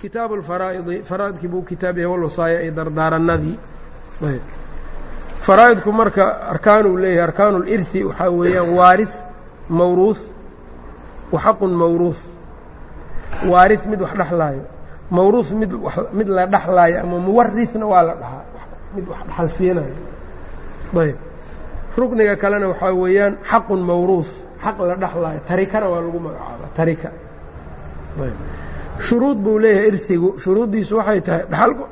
kitaabu alfaraa'idi faraa'idkii buu kitaab yahay walwasaaya ay dardaaranadii ayb. Faraa'idku marka arkaanuu leeyahay arkaanu lirhi waxaa weeyaan waarih mawruuh wa xaqun mawruuh waarih mid wax dhexlaayo mawruuh mid mid la dhexlaayo ama muwarihna waa la dhahaa mid wax dhexal siinayo ayb. Rukniga kalena waxaa weeyaan xaqun mawruuh xaq la dhexlaayo tarikana waa lagu magacaaba tarika shuruud buu leeyahay irhigu shuruuddiisu waxay tahay dhaxalku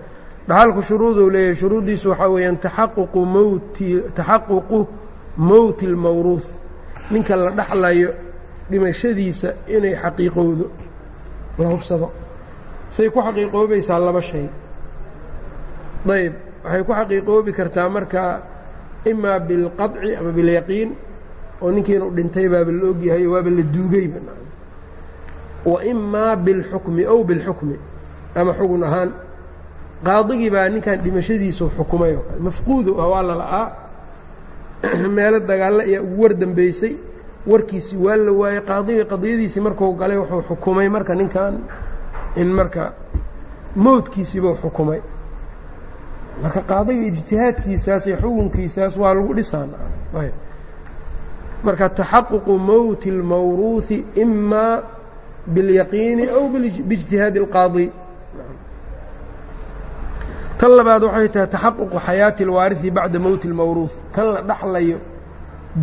dhaxalku shuruuduu leeyahay shuruuddiisu waxaa weeyaan taxaququ mowti taxaququ mowti اlmawruuh ninka la dhexlayo dhimashadiisa inay xaqiiqowdo la hubsado. Say ku xaqiiqoobaysaa laba shay. Ayb waxay ku xaqiiqoobi kartaa markaa imaa bilqaطci ama bilyaqiin oo ninkiinu dhintay baaba la ogyahay waaba la duugayba wa imaa bilxukmi ow bilxukmi. Ama xugun ahaan qaadigii baa ninkan dhimashadiisu xukumay oo kale. Mafquudu ah waa la la'aa. Meelo dagaalla ayaa ugu war dambeysay warkiisii waa la waayey qaadigii qadiyadiisii markuu galay wuxuu xukumay marka ninkan in marka mowdkiisiibuu xukumay. Marka qaadiga ijtihaadkiisaas iyo xukunkiisaas waa lagu dhisaan. Marka taxaququ mowti اlmawruuhi imaa biاlyaqiini aw biاjtihaadi اlqaadi tan labaad waxay tahay taxaququ xayaati اlwaariثi bacda mowti اlmawruuh kan la dhaxlayo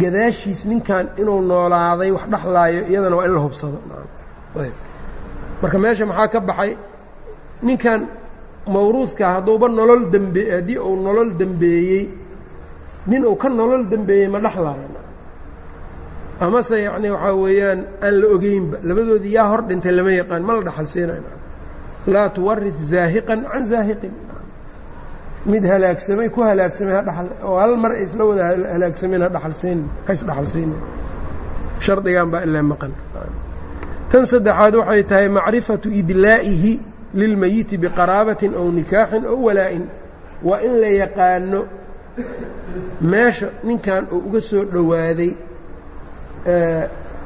gadaashiis ninkan inuu noolaaday wax dhexlaayo iyadana waa in la hubsado marka meesha maxaa ka baxay ninkan mawruudka hadduuba nolol dembe haddii uu nolol dembeeyey nin uu ka nolol dembeeyey ma dhexlaayo amase yacni waxaa weeyaan aan la ogeynba labadoodii yaa hor dhintay lama yaqaan ma la dhaxal siinayo laa tuwarid zaahiqan can zaahiqin. Mid halaagsamay ku halaagsamay ha dhaxal oo hal mar ay isla wada halaagsameen ha dhaxal siin ha isdhaxal siina shardigan baa ilaa maqan. Tan saddexaad waxay tahay macrifatu idlaa'ihi lilmayiti biqaraabatin aw nikaaxin aw walaa-in. Waa in la yaqaano meesha ninkan uu uga soo dhowaaday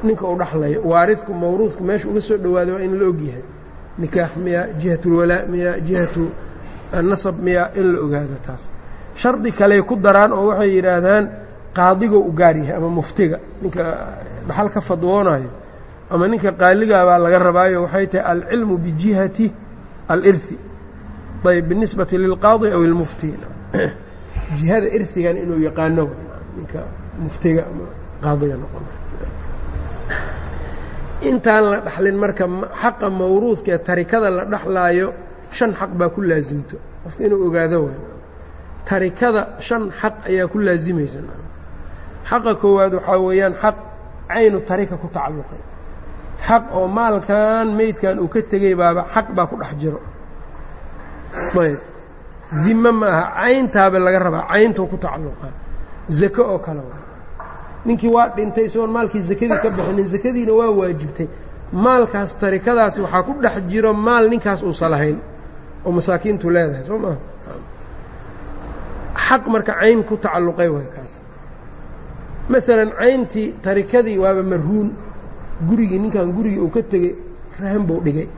ninka uu dhaxlayo waaridku mawruudku meesha uga soo dhowaaday waa in la ogyahay nikaax miya jihat اlwalaa miya jihatu nasab miya in la ogaado taas. Shardi kaley ku daraan oo waxay yidhaahdaan qaadigoo u gaar yahay ama muftiga. Ninka dhaxal ka fadwoonayo ama ninka qaaligaa baa laga rabaayo waxay tahay alcilmu bijihati alirhi ayb binisbati lilqaadi aw ilmufti jihada irhigan inuu yaqaano ninka muftiga ama qaadiga noqon intaan la dhaxlin marka xaqa mawruudka ee tarikada la dhaxlaayo shan xaq baa ku laasimto qofka inuu ogaado way tarikada shan xaq ayaa ku laasimaysa xaqa koowaad waxaa weeyaan xaq caynu tarika ku tacalluqay. Xaq oo maalkan meydkan uu ka tegey baaba xaq baa ku dhex jiro. Ayb. Dime ma aha cayntaaba laga rabaa cayntuu ku tacalluqaa zako oo kale ninkii waa dhintay isagoon maalkii zakadii ka bixinin zakadiina waa waajibtay. Maalkaas tarikadaasi waxaa ku dhex jiro maal ninkaas uusa lahayn oo masaakiintu leedahay soo maaha xaq marka cayn ku tacalluqay waay kaas. Maalan cayntii tarikadii waaba marhuun. Gurigii ninkan gurigii uu ka tegey rahan buu dhigay.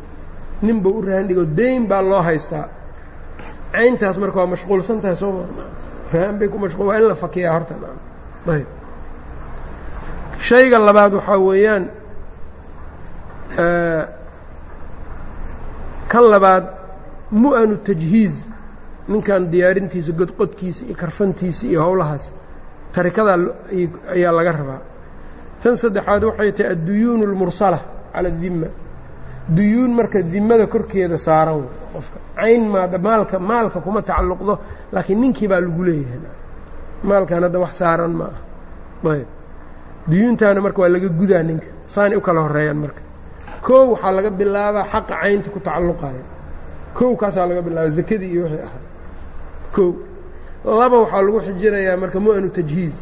Nin buu u rahan dhigay dayn baa loo haystaa. Cayntaas marka waa mashquulsan tahay soo maa rahan bay ku mashquul waa in la fakiyaa horta ayb shayga labaad waxaa weeyaan kan labaad mu'anu tajhiiz ninkan diyaarintiisa godqodkiisa iyo karfantiisa iyo howlahaas tarikadaa ayaa laga rabaa. Tan saddexaad waxay tahay adduyuun اlmursala cala اdima duyuun marka dimada korkeeda saaran qofka. Cayn maada maalka maalka kuma tacalluqdo laakiin ninkii baa lagu leeyahay. Maalkan hadda wax saaran ma ah ayb duyuuntaana marka waa laga gudaa ninka. Saanay u kala horeeyaan marka. Kow waxaa laga bilaabaa xaqa caynta ku tacalluqaya kow kaasaa laga bilaaba zakadii iyo wixii ahaa kow. Laba waxaa lagu xijirayaa marka mu'anu tajhiiz.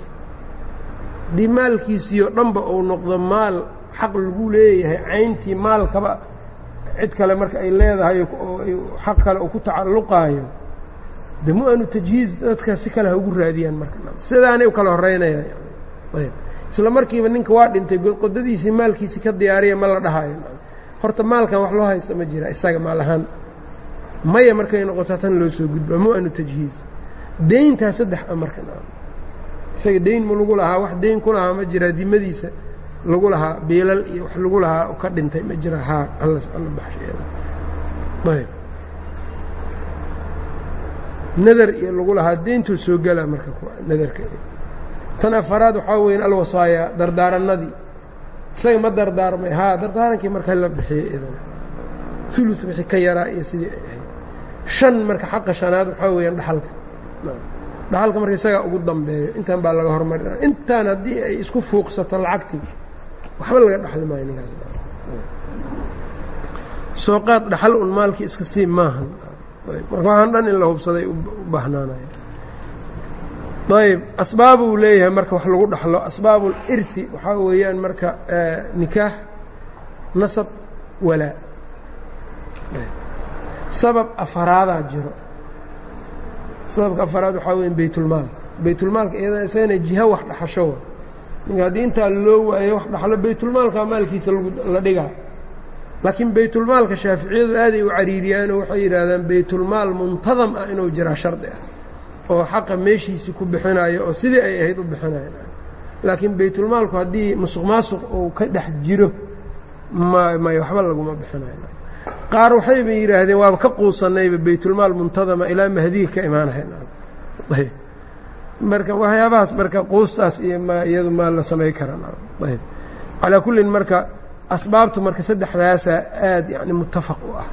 Haddii maalkiisiioo dhanba uu noqdo maal xaq lagu leeyahay cayntii maalkaba cid kale marka ay leedahay xaq kale uu ku tacalluqaayo. De mu'anu tajhiiz dadka si kale ha ugu raadiyaan marka. Sidaanay u kala horeynayaan ayb isla markiiba ninka waa dhintay qodadiisii maalkiisii ka diyaariya ma la dhahayo. Horta maalkan wax loo haysta ma jira isaga maal ahaan. Maya markay noqoto tan loo soo gudba mu'anu tajhiiz. Deyntaa saddex a marka isaga deyn ma lagu lahaa wax deyn ku lahaa ma jira dimadiisa lagu lahaa biilal iyo wax lagu lahaa ka dhintay ma jira haa alla baxsheeda. Nadar iyo lagu lahaa deyntuu soo gelaa marka nadarka tan afaraad waxaa weyan alwasaaya dardaaranadii isaga ma dardaarmay. Haa dardaarankii marka la bixiyey idan ulu wixii ka yaraa iyo sidii ay ahayd. Shan marka xaqa shanaad waxaa weeyaan dhaxalka. Dhaxalka marka isagaa ugu dambeeyo. Intan baa laga hormarina intaan haddii ay isku fuuqsato lacagtii waxba laga dhaxli maayo ninkaas. Soo qaad dhaxal un maalkii iska sii maahan. Marka waxaan dhan in la hubsaday u baahnaanaya ayb asbaabuu leeyahay marka wax lagu dhaxlo. Asbaabu اlirhi waxaa weeyaan marka nikaax nasab walaa. Sabab afaraadaa jiro. Sababka afaraad waxaa weya baytulmaal. Baytulmaalka iyada isagana jiha wax dhaxasho ninka haddii intaa loo waayo wax dhaxlo baytulmaalka maalkiisa la dhigaa. Laakiin baytulmaalka shaaficiyadu aaday u cariiriyaanoo waxay yidhaahdaan baytulmaal muntadam ah inuu jiraa shardi ah oo xaqa meeshiisii ku bixinayo oo sidii ay ahayd u bixinayo laakiin baytulmaalku haddii musuq maasuq uu ka dhex jiro ma may waxba laguma bixinayo qaar waxayba yidhaahdeen waaba ka quusanayba baytulmaal muntadama ilaa mahdiga ka imaanahayn marka waxyaabahaas marka quustaas iyo ma iyadu maa la samay karanayb calaa kullin marka asbaabtu marka saddexdaasaa aad yani muttafaq u ah.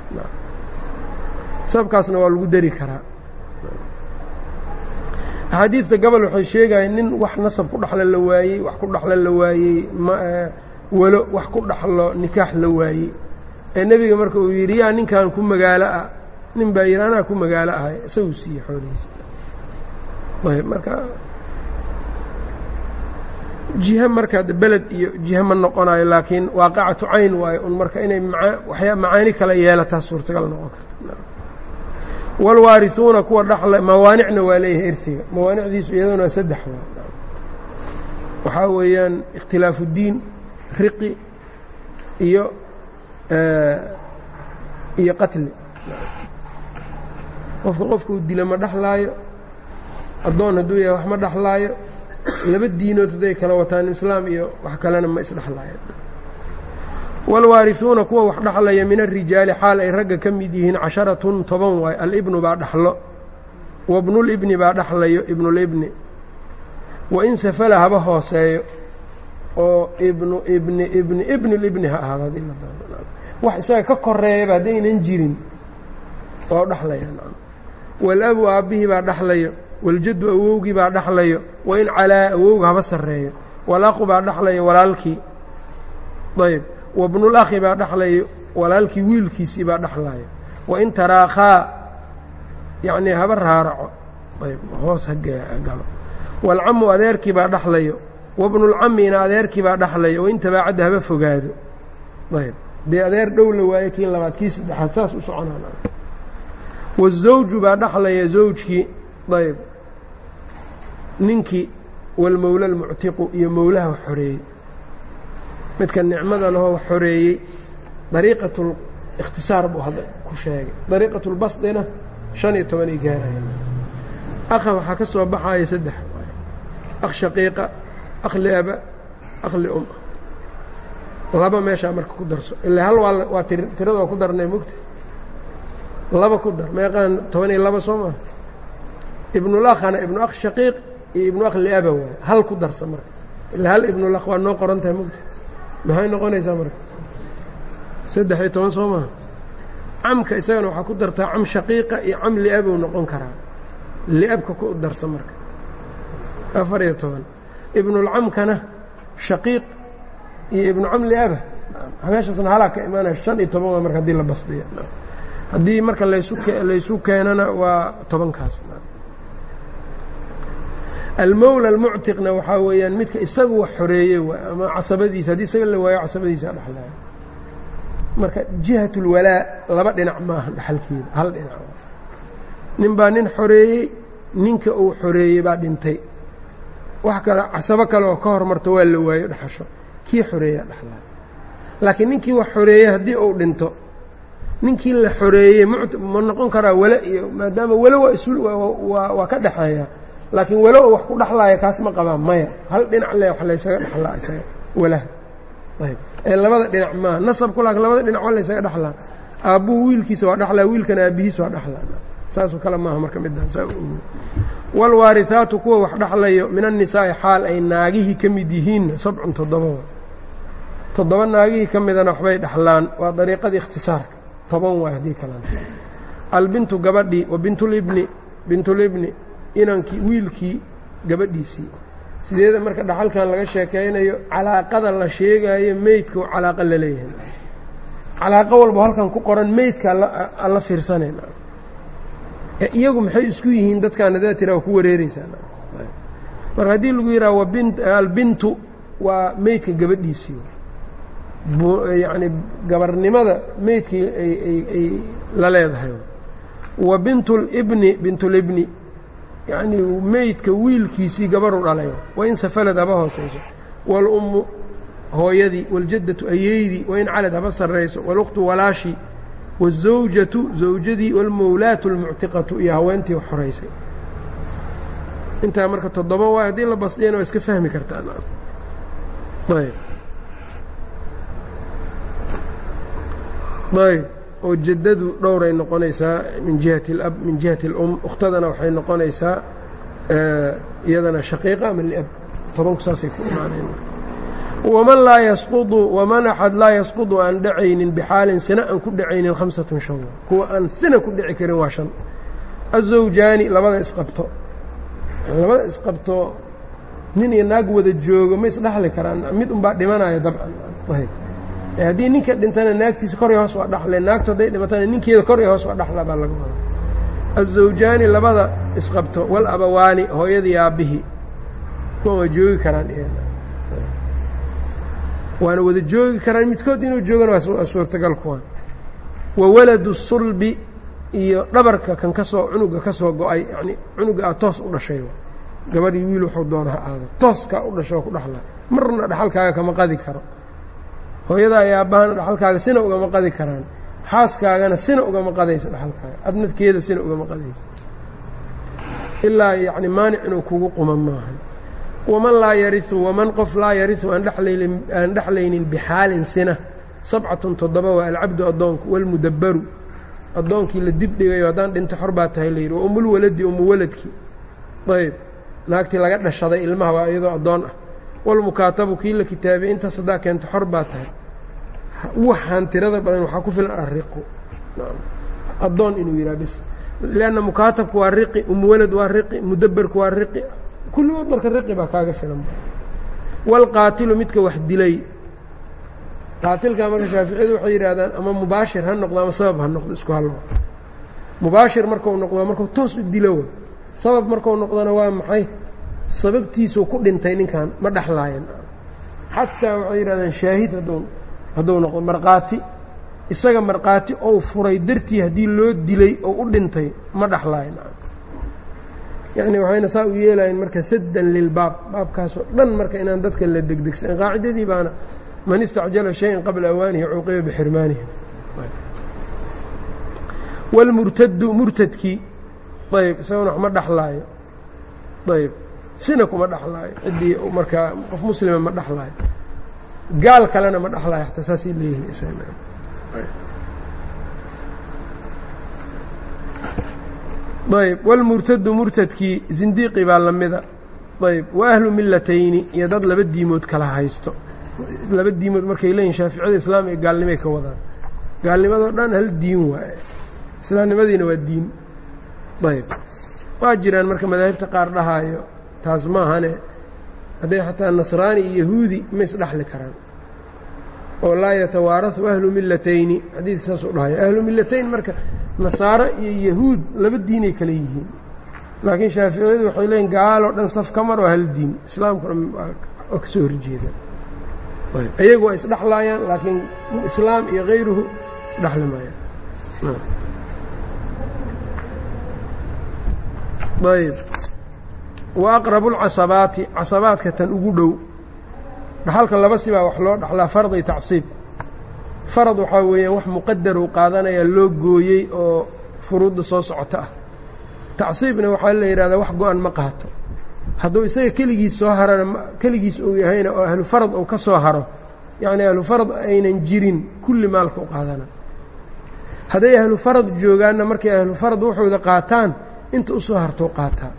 Sababkaasna waa lagu dari karaa axaadiidta gobol waxay sheegayeen nin wax nasab ku dhaxlo la waayey wax ku dhaxlo la waayey walo wax ku dhaxlo nikaax la waayey. Ee nebiga marka uu yidhi yaa ninkan ku magaalo ah. Nin baa yidhi anaa ku magaalo ahay. Isaguu siiye xoolihiisa. Ayb marka jiha marka de beled iyo jiha ma noqonayo laakiin waaqacatu cayn waayo un marka inay macaani kale yeelataa suurtagal noqon karta wاlwaariثuuna kuwa dhaxla mawaanicna waa leeyahay irhiga mawaanicdiisu iyaduna saddex waxaa weeyaan ikhtilaafu diin riqi iyo iyo qatli qofka qofka uu dila ma dhaxlaayo addoon hadduu yahay wax ma dhaxlaayo laba diinood hadday kala wataan islaam iyo wax kalena ma isdhexlaayo waalwaarihuuna kuwa wax dhaxlaya min alrijaali xaal ay ragga ka mid yihiin casharatun toban waay alibnu baa dhaxlo wabnulibni baa dhaxlayo ibnulibni wa in safala haba hooseeyo oo ibnu ibni ibni ibnulibni ha ahaado haddii la doono wax isaga ka koreeyaba haddaynan jirin waa dhaxlaya waalabu aabbihii baa dhaxlayo waljaddu awowgii baa dhaxlayo wa in calaa awowga haba sarreeyo walaqu baa dhaxlayo walaalkii ayb wabnulakhi baa dhaxlayo walaalkii wiilkiisii baa dhaxlayo wain taraakhaa yacnii haba raaraco. Ayb hoos hagalo waalcamu adeerkii baa dhaxlayo wabnulcamina adeerkii baa dhaxlayo wain tabaacadda haba fogaado. Ayb dee adeer dhow la waayo kii labaad kii saddexaad saas u soconaan wazawju baa dhaxlaya zawjkii ayb ninkii walmowla almuctiqu iyo mowlaha xoreeyey midka nicmada lahoo wax xoreeyey dariiqat ikhtisaar buu hadda ku sheegay. Dariiqat lbasdina shan iyo tobanay gaarayeen akha waxaa ka soo baxaya saddex. Akh shaqiiqa akh liaba akh lium. Laba meeshaa marka ku darso. Ilaa hal waa waa tir tirada ku darnay mogta laba ku dar meeqaan toban iyo laba soo maa ibnulakhana ibnu akh shaqiiq iyo ibnu akh liaba waay. Hal ku darsa marka. Ilaa hal ibnulakh waa noo qoran tahay mogta maxay noqonaysaa marka? Saddex iyo toban soo maha camka isagana waxaa ku dartaa cam shaqiiqa iyo cam liabou noqon karaa. Liabka ku darsa marka. Afar iyo toban. Ibnulcamkana shaqiiq iyo ibnu cam liaba meeshaasna halaa ka imaanaya shan iyo toban waa marka haddii la basdiya haddii marka laysu keenana waa tobankaas almowla almuctiqna waxaa weeyaan midka isagu wax xoreeyey waay ama casabadiisa haddii isaga la waayo casabadiisa dhexlaya marka jihat اlwalaa laba dhinac maaha dhexalkeeda hal dhinac nin baa nin xoreeyey ninka uu xoreeyey baa dhintay. Wax kale casabo kale oo ka hormarto waa la waayo dhexasho kii xoreeyaa dhexlaya laakiin ninkii wax xoreeyey haddii uu dhinto ninkii la xoreeyey ma noqon karaa wale iyo maadaama wale waa is waa ka dhexeeya laakiin wale oo wax ku dhexlaaya kaas ma qabaa maya. Hal dhinac le wax laysaga dhexlaa isaga walaha ayb ee labada dhinac maaha nasabku laakiin labada dhinac waa laysaga dhexlaa aabbuhu wiilkiisa waa dhexlaa wiilkana aabbihiis waa dhexlaa saasoo kale maaha marka midaan saa waalwaarihaatu kuwa wax dhexlayo min annisaa'i xaal ay naagihii ka mid yihiinna sabcun toddoba. Toddoba naagihii ka midana waxbay dhexlaan waa dariiqadii ikhtisaarka toban waay haddii kalena albintu gabadhii wa bintulibni bintulibni inankii wiilkii gabadhiisii. Sideeda marka dhaxalkan laga sheekaynayo calaaqada la sheegaayo meydka u calaaqa la leeyahay. Calaaqo walba halkan ku qoran meydka alla fiirsanayna iyagu maxay isku yihiin dadkaan hadaa tiraa ku wareereysaa marka haddii lagu yidhaha albintu waa meydka gabadhiisii. Yacni gabarnimada meydkii ay la leedahay. Wa bintulibni bintulibni yacnii meydka wiilkiisii gabarhu dhalay. Wain safalad haba hoosayso waalummu hooyadii waaljaddatu ayeydii wain calad haba sarrayso walukhtu walaashii waazawjatu zawjadii waalmowlaatu almuctiqatu iyo haweentii xoraysay intaa marka toddoba waay haddii la basdiyana waa iska fahmi kartaan ayb ayb oo jaddadu dhowray noqonaysaa min jihati اlab min jihati اlum ukhtadana waxay noqonaysaa iyadana shaqiiqa ama liab tobanku saasay ku imaanayn waman laa yasqudu waman axad laa yasqudu aan dhacaynin bixaalin sina aan ku dhacaynin khamsatun shan. Kuwa aan sina ku dhici karin waa shan. Azawjaani labada isqabto. Labada isqabto nin iyo naag wada joogo ma isdhaxli karaan mid unbaa dhimanaya dabcan haddii ninka dhintana naagtiisa kor iyo hoos waa dhaxle naagtu hadday dhimatana ninkeeda kor iyo hoos waa dhaxla baa laga wada azawjaani labada isqabto wal abawaani hooyadii aabbihii. Kuwan waa joogi karaan waana wada joogi karaan midkood inuu joogana waa suurtagal kuwan wa waladu sulbi iyo dhabarka kan ka soo cunuga ka soo go'ay yacni cunuga aad toos u dhashay gabadhii wiil wuxuu doona ha aado tooskaa u dhashay oo ku dhexla marna dhaxalkaaga kama qadi karo hooyadaa iyo aabbahana dhaxalkaaga sina ugama qadi karaan. Xaaskaagana sina ugama qadayso dhaxalkaaga. Adnadkeeda sina ugama qadayso ilaa yacni maanic inuu kugu quma maaha. Waman laa yariu waman qof laa yariu aan dhexlaynin bixaalin sina. Sabcatun toddoba waa alcabdu addoonku walmudabbaru. Addoonkii la dib dhigayo haddaan dhinto xor baa tahay layidhi wa umulwaladi umu waladkii ayb naagtii laga dhashaday ilmaha waa iyadoo addoon ah walmukaatabu kii la kitaabiyey intaas haddaa keento xor baa tahay waxaan tirada badan waxaa ku filan ariqu addoon inuu yidhaha bis lianna mukaatabku waa riqi umuwalad waa riqi mudabberku waa riqi kulligood marka riqi baa kaaga filan waalqaatilu midka wax dilay qaatilkaa marka shaaficiyadu waxay yidhaahdaan ama mubaashir ha noqdo ama sabab ha noqdo isku hallo mubaashir markau noqdo markuu toos u dilo wa sabab markau noqdona waa maxay sababtiisuu ku dhintay ninkan ma dhexlaayan xataa waxay yidhahdaan shaahid hadduu hadduu noqdo markhaati isaga markhaati ou furay dartii haddii loo dilay oo u dhintay ma dhexlaayan yacni waxayna saa u yeelayen marka saddan lilbaab baabkaasoo dhan marka inaan dadka la degdegsan qaacidadii baana man istacjala shayan qabla awaanihi cuuqiba bixirmaanihi wاlmurtadu murtadkii ayb isaguna wax ma dhexlaayo ayb sina kuma dhexlaayo ciddii markaa qof muslima ma dhexlaayo gaal kalena ma dhexlaayo xataa saasay leeyihiin isagna ayb. Wاlmurtadu murtadkii zindiiqi baa lamida ayb. Wa ahlu milatayni iyo dad laba diimood kala haysto. Laba diimood markay leeyihiin shaaficiyada islaam iyo gaalnimay ka wadaan. Gaalnimadoo dhan hal diin waaye. Islaamnimadiina waa diin. Ayb. Waa jiraan marka madaahibta qaar dhahaayo taas maahane hadday xataa nasraani iyo yahuudi ma isdhexli karaan. oo laa yatawaarahu ahlu milatayni xadiidka saasuu dhahayo ahlu milatayn marka nasaaro iyo yahuud laba diinay kale yihiin. Laakiin shaaficiyadu waxay leeyiin gaaloo dhan saf ka mar oo hal diin. Islaamkuna waa ka soo horjeedaan ayagu waa isdhexlaayaan laakiin islaam iyo hayruhu isdhexli maayaan ayb wa aqrabu lcasabaati casabaadka tan ugu dhow. Dhaxalka laba sibaa wax loo dhaxlaa fardi tacsiib. Farad waxaa weeyaan wax muqadaru qaadanaya loo gooyey oo furuudda soo socota ah. Tacsiibna waxaa la yidhahdaa wax go-an ma qaato. Hadduu isaga keligiis soo harana keligiis uu yahayna oo ahlu farad uu ka soo haro yacnii ahlu farad aynan jirin kulli maalka u qaadana. Hadday ahlu farad joogaanna markay ahlu farad waxooda qaataan inta u soo hartou qaataa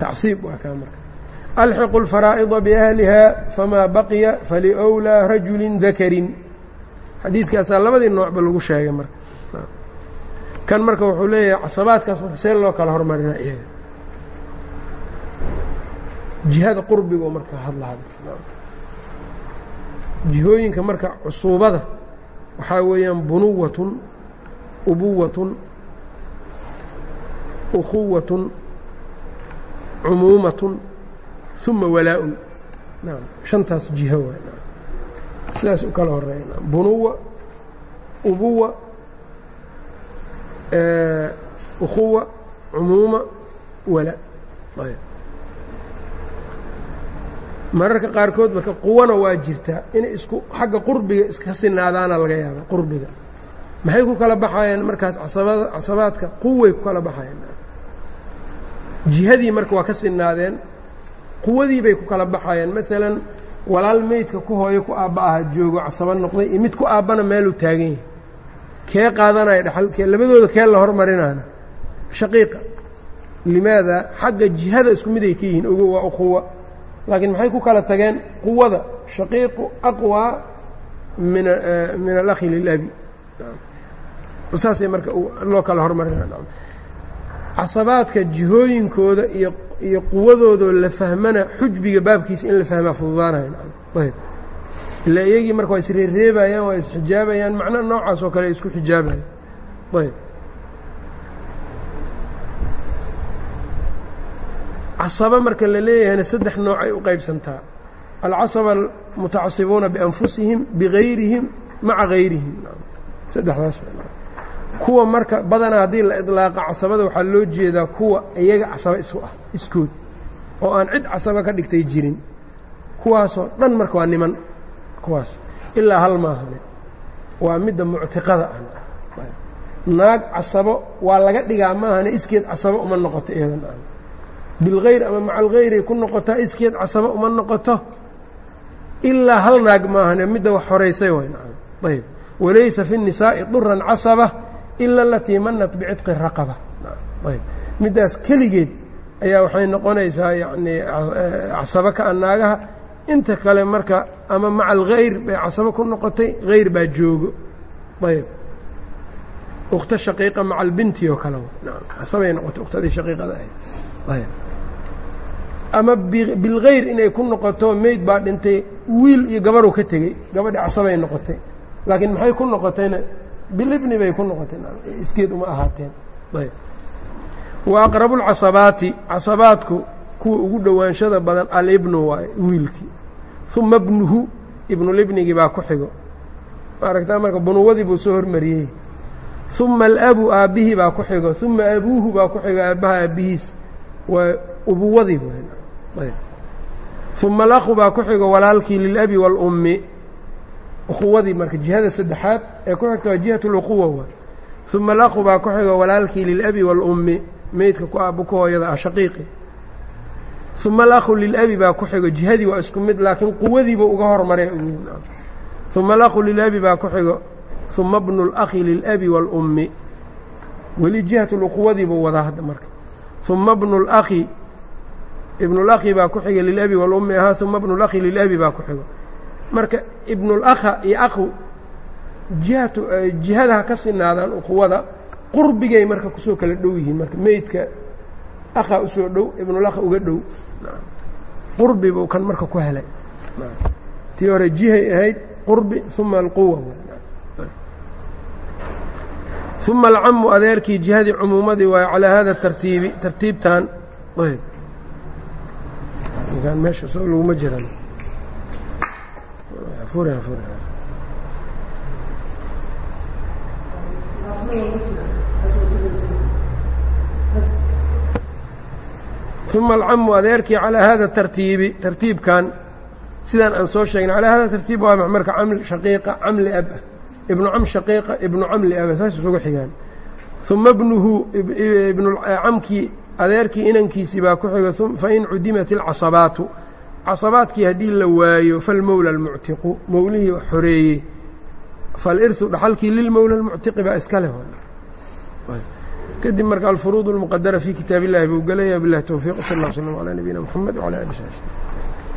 tacsiib waa kaa marka. Alxiqu اlfaraa'ida biahliha famaa baqiya faliwlaa rajulin dakarin. Xadiidkaasaa labadii noocba lagu sheegay marka. Kan marka wuxuu leeyahay casabaadkaas marka see loo kala hormarinaa iyaga. Jihada qurbigo marka hadlaha jihooyinka marka cusuubada waxaa weeyaan bunuwatun ubuwatun ukhuwatun cumuumatun uma walaa-un. Shantaas jiho waay. Sidaas u kala horreeya bunuwa ubuwa ukhuwa cumuuma walaa mararka qaarkood marka quwana waa jirtaa inay isku xagga qurbiga iska sinaadaana laga yaaba qurbiga. Maxay ku kala baxayeen markaas casabaadka? Quway ku kala baxayeen jihadii marka waa ka sinaadeen quwadii bay ku kala baxayeen. Maalan walaal meydka ku hooyo ku aabba aha joogo casaba noqday iyo mid ku aabbana meeluu taagan yahay. Kee qaadanaya dhexalkee labadooda kee la hormarinaana? Shaqiiqa limaada xagga jihada isku mid ka yihiin ogo waa uquwa. Laakiin maxay ku kala tageen? Quwada. Shaqiiqu aqwaa min min alakhi lilabi. Saasay marka loo kala hormarina casabaadka jihooyinkooda iyo iyo quwadoodoo la fahmana xujbiga baabkiisa in la fahmaa fududaanaya ayb. Ilaa iyagii marka waa isreereebayaan waa isxijaabayaan macna noocaas oo kale isku xijaabayaan ayb. Casaba marka la leeyahayna saddex nooc ay u qaybsantaa alcasaba almutacasibuuna bianfusihim bigayrihim maca gayrihim. Saddexdaas kuwa marka badanaa haddii la idlaaqa casabada waxaa loo jeedaa kuwa iyaga casaba isu ah iskood oo aan cid casaba ka dhigtay jirin. Kuwaasoo dhan marka waa niman kuwaas ilaa hal maahane waa midda muctiqada ah. Naag casabo waa laga dhigaa maahane iskeed casabo uma noqoto iyadan aan bilkhayr ama maca ku noqotaa iskeed casabo uma noqoto. Ilaa hal naag maahane midda wax horaysay wayn ayb walaysa fi nisaa'i duran casaba ila alatii manat bicitqi raqaba. Ayb. Middaas keligeed ayaa waxay noqonaysaa yanii casabo ka a naagaha inta kale marka ama maca algayr bay casabo ku noqotay hayr baa joogo. Ayb. Ukta shaqiiqa maca albinti oo kale. Casabay noqotay uktadii shaqiiqada ahayd. Ayb. Ama bilgayr inay ku noqoto meyd baa dhintay wiil iyo gabaruu ka tegey. Gabadhi casabay noqotay. Laakiin maxay ku noqotayna bilibni bay ku noqotay iskeed uma ahaateen. Wa aqrabu lcasabaati casabaadku kuwa ugu dhowaanshada badan alibnu waay wiilkii uma bnuhu ibnulibnigii baa ku xigo. Maaragtaa marka bunuwadii buu soo hormariyey. Uma alabu aabbihii baa ku xigo uma abuuhu baa ku xigo aabbaha aabbihiis waa ubuwadii uma alakhu baa ku xigo walaalkii lilabi wاlummi ukhuwadii marka jihada saddexaad ee ku xigta waa jihat اluquwa waay uma alakhu baa ku xigo walaalkii lilabi wاlummi meydka ku aabbo ku hooyada ah shaqiiqi uma alakhu lilabi baa ku xigo jihadii waa isku mid laakiin quwadiiba uga hormaray uma alakhu lilabi baa ku xigo uma bnu اlakhi lilabi wاlummi weli jihat luquwadii buu wadaa hadda marka uma bnu اlakhi ibnulakhi baa ku xiga lilabi walummi ahaa uma bnulakhi lilabi baa ku xigo marka ibnulakha iyo akhu jihatu jihada ha ka sinaadaan uquwada qurbigay marka ku soo kala dhow yihiin. Marka meydka akha u soo dhow ibnulakha uga dhow. Qurbi buu kan marka ku helay. Tii hore jihay ahayd qurbi uma alquwa uma alcamu adeerkii jihadii cumuumadii waayo calaa hada tartiibi tartiibtan. Meesha soo laguma jiran uma alcamu adeerkii calaa hada tartiibi tartiibkan sidaan aan soo sheegnay calaa hada tartiib waa marka caml shaqiiqa camli ab ibnu cam shaqiiqa ibnu cam liaba saas isugu xigaan. Uma bnuhu ibnucamkii adeerkii inankiisii baa ku xiga fain cudimat ilcasabaatu casabaadkii haddii la waayo falmowla almuctiqu mowlihii wax xoreeyey falirhu dhaxalkii lilmowla almuctiqi baa iska leh kadib marka alfuruud اlmuqadara fi kitaab illahi buu gelaya bilahi towfiiq sal اl slm alى nabiyina mxamed wعalى ali